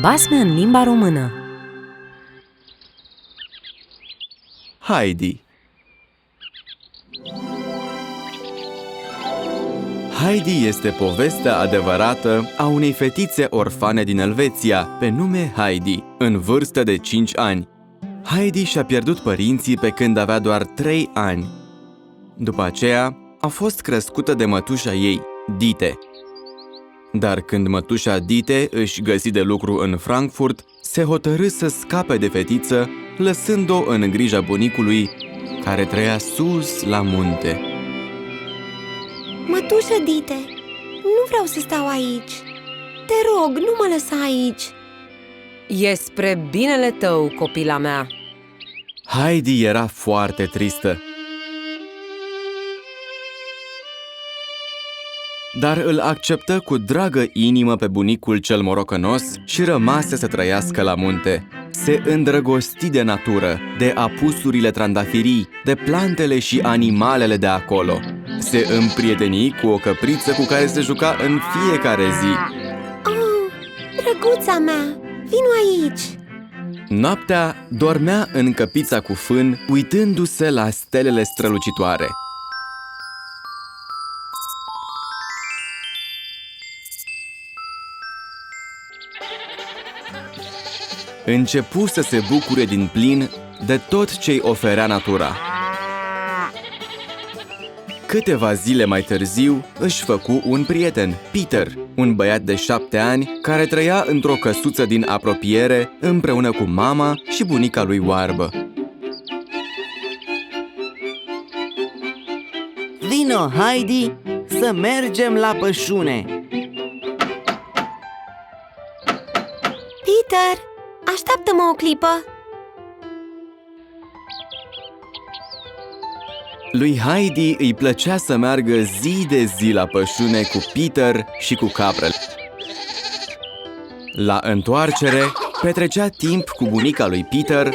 Basme în limba română Heidi Heidi este povestea adevărată a unei fetițe orfane din Elveția, pe nume Heidi, în vârstă de 5 ani. Heidi și-a pierdut părinții pe când avea doar 3 ani. După aceea, a fost crescută de mătușa ei, Dite. Dar când mătușa Dite își găsi de lucru în Frankfurt, se hotărâ să scape de fetiță, lăsând-o în grija bunicului, care trăia sus la munte. Mătușă Dite, nu vreau să stau aici Te rog, nu mă lăsa aici E spre binele tău, copila mea Heidi era foarte tristă. Dar îl acceptă cu dragă inimă pe bunicul cel morocănos și rămase să trăiască la munte. Se îndrăgosti de natură, de apusurile trandafirii, de plantele și animalele de acolo. Se împrieteni cu o căpriță cu care se juca în fiecare zi. Oh, drăguța mea, vino aici Noaptea dormea în căpița cu fân, uitându-se la stelele strălucitoare. Începu să se bucure din plin de tot ce-i oferea natura. Câteva zile mai târziu își făcu un prieten, Peter, un băiat de șapte ani care trăia într-o căsuță din apropiere împreună cu mama și bunica lui oarbă. Vino, Heidi, să mergem la pășune! Peter, așteaptă-mă o clipă Lui Heidi îi plăcea să meargă zi de zi la pășune cu Peter și cu caprele. La întoarcere, petrecea timp cu bunica lui Peter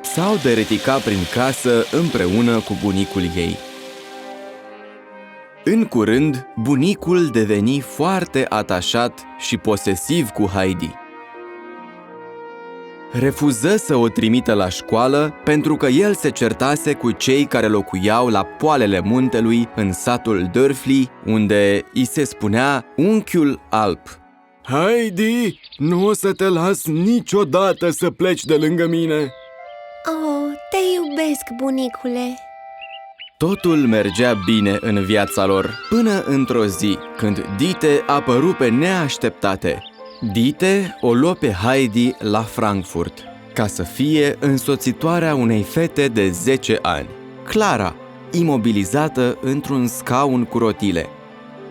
sau deretica prin casă împreună cu bunicul ei. În curând, bunicul deveni foarte atașat și posesiv cu Heidi. Refuză să o trimită la școală pentru că el se certase cu cei care locuiau la poalele muntelui în satul Dörfli, unde îi se spunea unchiul alb. Heidi, nu o să te las niciodată să pleci de lângă mine! Oh, te iubesc, bunicule Totul mergea bine în viața lor, până într-o zi, când Dite apăru pe neașteptate. Dite o luă pe Heidi la Frankfurt, ca să fie însoțitoarea unei fete de 10 ani, Clara, imobilizată într-un scaun cu rotile.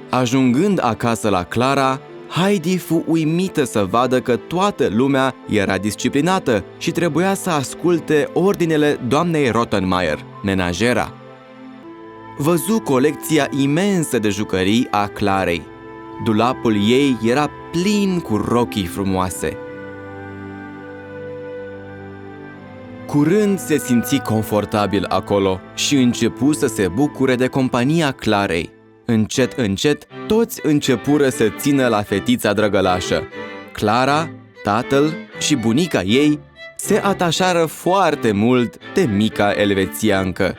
Ajungând acasă la Clara, Heidi fu uimită să vadă că toată lumea era disciplinată și trebuia să asculte ordinele doamnei Rottenmeier, menajera. Văzu colecția imensă de jucării a Clarei. Dulapul ei era plin cu rochii frumoase. Curând se simți confortabil acolo și începu să se bucure de compania Clarei. Încet, încet, toți începură să țină la fetița drăgălașă. Clara, tatăl și bunica ei se atașară foarte mult de mica elvețiancă.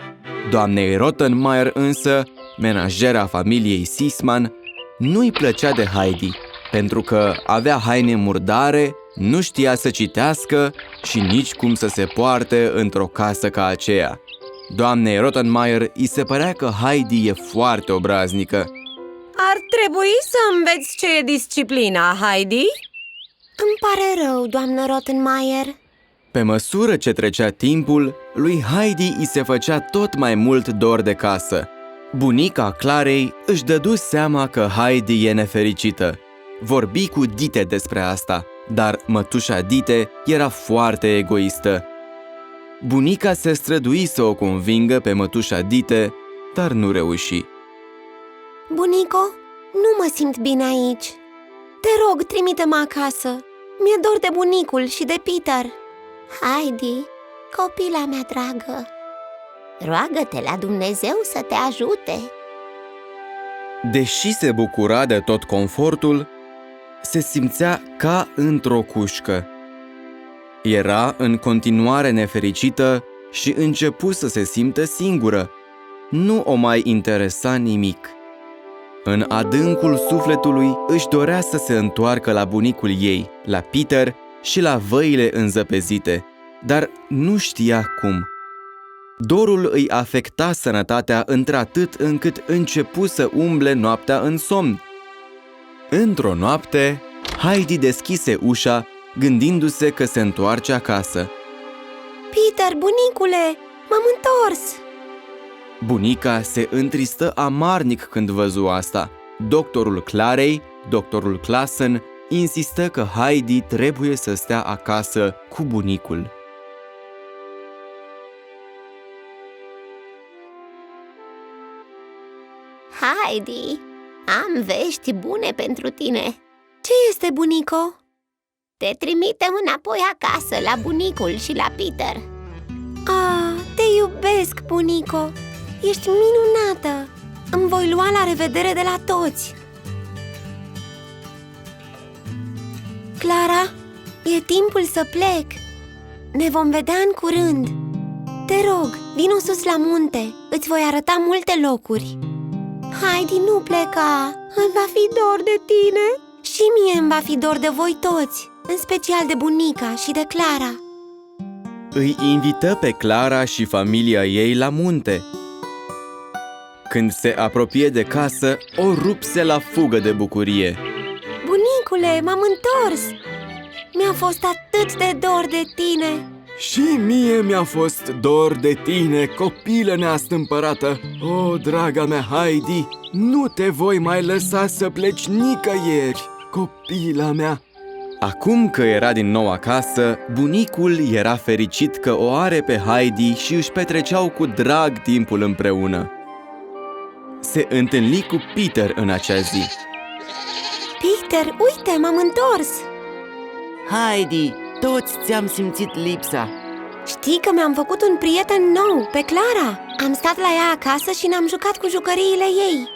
Doamnei Rottenmeier însă, menajera familiei Sisman, nu-i plăcea de Heidi, pentru că avea haine murdare, nu știa să citească și nici cum să se poarte într-o casă ca aceea. Doamnei Rottenmeier îi se părea că Heidi e foarte obraznică. Ar trebui să înveți ce e disciplina, Heidi Îmi pare rău, doamnă Rottenmeier Pe măsură ce trecea timpul, lui Heidi îi se făcea tot mai mult dor de casă. Bunica Clarei își dădu seama că Heidi e nefericită. Vorbi cu Dite despre asta, dar mătușa Dite era foarte egoistă. Bunica se strădui să o convingă pe mătușa Dite, dar nu reuși. Bunico, nu mă simt bine aici Te rog, trimite-mă acasă Mi-e dor de bunicul și de Peter Heidi, copila mea dragă Roagă-te la Dumnezeu să te ajute Deși se bucura de tot confortul, se simțea ca într-o cușcă. Era în continuare nefericită și începu să se simtă singură. Nu o mai interesa nimic. În adâncul sufletului își dorea să se întoarcă la bunicul ei, la Peter și la văile înzăpezite, dar nu știa cum. Dorul îi afecta sănătatea într-atât încât începu să umble noaptea în somn. Într-o noapte, Heidi deschise ușa, gândindu-se că se întoarce acasă. Peter, bunicule, m-am întors! Bunica se întristă amarnic când văzu asta. Doctorul Clarei, doctorul Classen, insistă că Heidi trebuie să stea acasă cu bunicul. Heidi, am vești bune pentru tine. Ce este, bunico? Te trimitem înapoi acasă la bunicul și la Peter. Ah, te iubesc, bunico. Ești minunată. Îmi voi lua la revedere de la toți. Clara, e timpul să plec. Ne vom vedea în curând. Te rog, vino sus la munte. Îți voi arăta multe locuri Heidi, nu pleca. Îmi va fi dor de tine. Și mie îmi va fi dor de voi toți În special de bunica și de Clara. Îi invită pe Clara și familia ei la munte. Când se apropie de casă, o rupse la fugă de bucurie. Bunicule, m-am întors. Mi-a fost atât de dor de tine Și mie mi-a fost dor de tine, copilă neastâmpărată. O, draga mea Heidi, nu te voi mai lăsa să pleci nicăieri, copila mea. Acum că era din nou acasă, bunicul era fericit că o are pe Heidi și își petreceau cu drag timpul împreună. Se întâlni cu Peter în acea zi. Peter, uite, m-am întors Heidi, toți ți-am simțit lipsa Știi că mi-am făcut un prieten nou, pe Clara Am stat la ea acasă și ne-am jucat cu jucăriile ei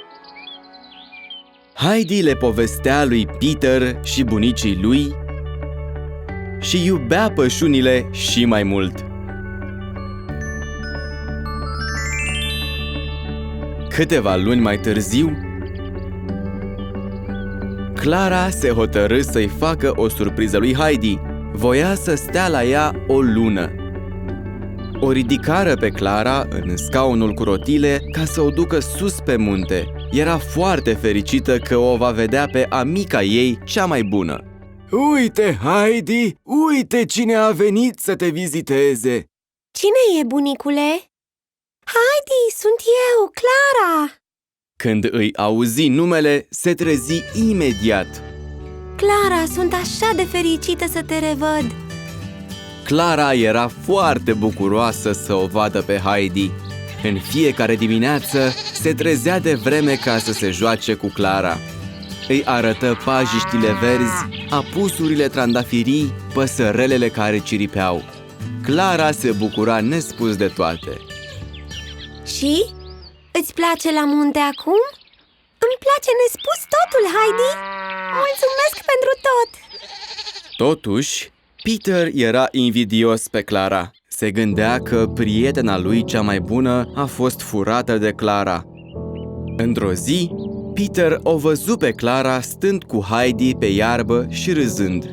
Heidi le povestea lui Peter și bunicii lui și iubea pășunile și mai mult. Câteva luni mai târziu, Clara se hotărâ să-i facă o surpriză lui Heidi. Voia să stea la ea o lună. O ridicară pe Clara în scaunul cu rotile ca să o ducă sus pe munte. Era foarte fericită că o va vedea pe amica ei cea mai bună. Uite, Heidi! Uite cine a venit să te viziteze! Cine e, bunicule? Heidi, sunt eu, Clara Când îi auzi numele, se trezi imediat. Clara, sunt așa de fericită să te revăd Clara era foarte bucuroasă să o vadă pe Heidi. În fiecare dimineață se trezea de vreme ca să se joace cu Clara. Îi arătă pajiștile verzi, apusurile trandafirii, păsărelele care ciripeau. Clara se bucura nespus de toate. Și? Îți place la munte acum? Îmi place nespus totul, Heidi Mulțumesc pentru tot Totuși, Peter era invidios pe Clara. Se gândea că prietena lui cea mai bună a fost furată de Clara. Într-o zi, Peter o văzu pe Clara stând cu Heidi pe iarbă și râzând.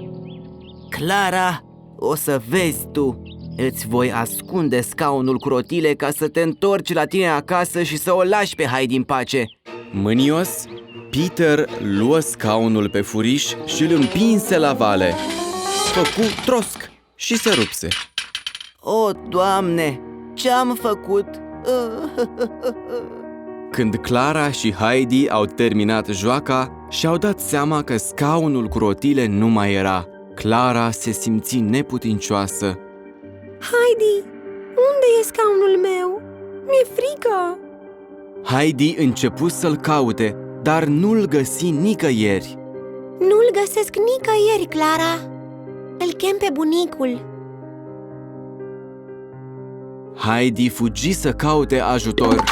Clara, o să vezi tu Îți voi ascunde scaunul cu rotile ca să te întorci la tine acasă și să o lași pe Heidi în pace Mânios, Peter luă scaunul pe furiș și îl împinse la vale. Făcu trosc și se rupse. O, Doamne, ce-am făcut? Când Clara și Heidi au terminat joaca, și-au dat seama că scaunul cu rotile nu mai era. Clara se simți neputincioasă. Heidi, unde e scaunul meu? Mi-e frică Heidi începu să-l caute, dar nu-l găsi nicăieri. Nu-l găsesc nicăieri, Clara Îl chem pe bunicul Heidi fugi să caute ajutor.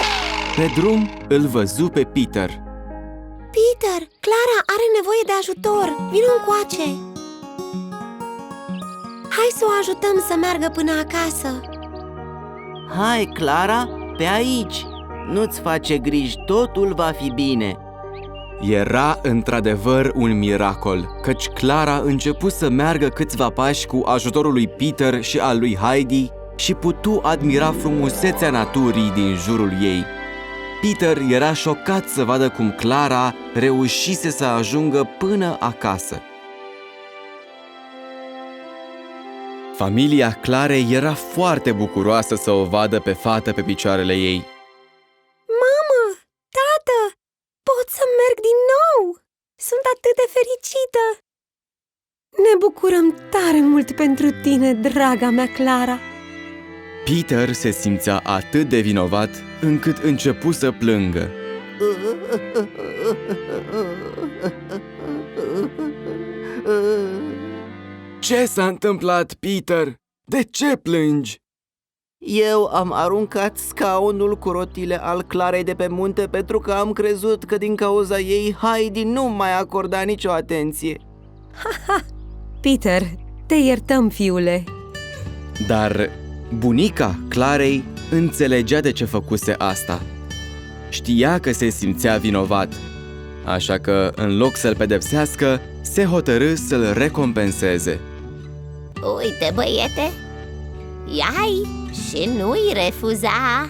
Pe drum îl văzu pe Peter. Peter, Clara are nevoie de ajutor. Vino încoace. Hai să o ajutăm să meargă până acasă. Hai, Clara, pe aici! Nu-ți face griji, totul va fi bine Era într-adevăr un miracol, căci Clara început să meargă câțiva pași cu ajutorul lui Peter și al lui Heidi și putu admira frumusețea naturii din jurul ei. Peter era șocat să vadă cum Clara reușise să ajungă până acasă. Familia Clarei era foarte bucuroasă să o vadă pe fată pe picioarele ei. Ne bucurăm tare mult pentru tine, draga mea Clara Peter se simțea atât de vinovat încât începu să plângă. Ce s-a întâmplat, Peter? De ce plângi? Eu am aruncat scaunul cu rotile al Clarei de pe munte pentru că am crezut că din cauza ei Heidi nu mai acorda nicio atenție Peter, te iertăm, fiule Dar bunica Clarei înțelegea de ce făcuse asta. Știa că se simțea vinovat, așa că, în loc să-l pedepsească, se hotărâ să-l recompenseze. Uite, băiete, ia-i și nu-i refuza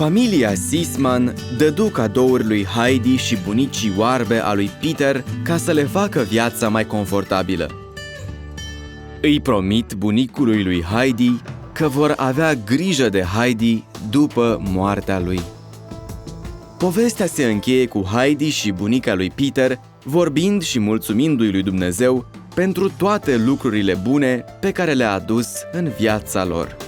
Familia Sisman dădu cadouri lui Heidi și bunicii oarbe a lui Peter ca să le facă viața mai confortabilă. Îi promit bunicului lui Heidi că vor avea grijă de Heidi după moartea lui. Povestea se încheie cu Heidi și bunica lui Peter vorbind și mulțumindu-i lui Dumnezeu pentru toate lucrurile bune pe care le-a adus în viața lor.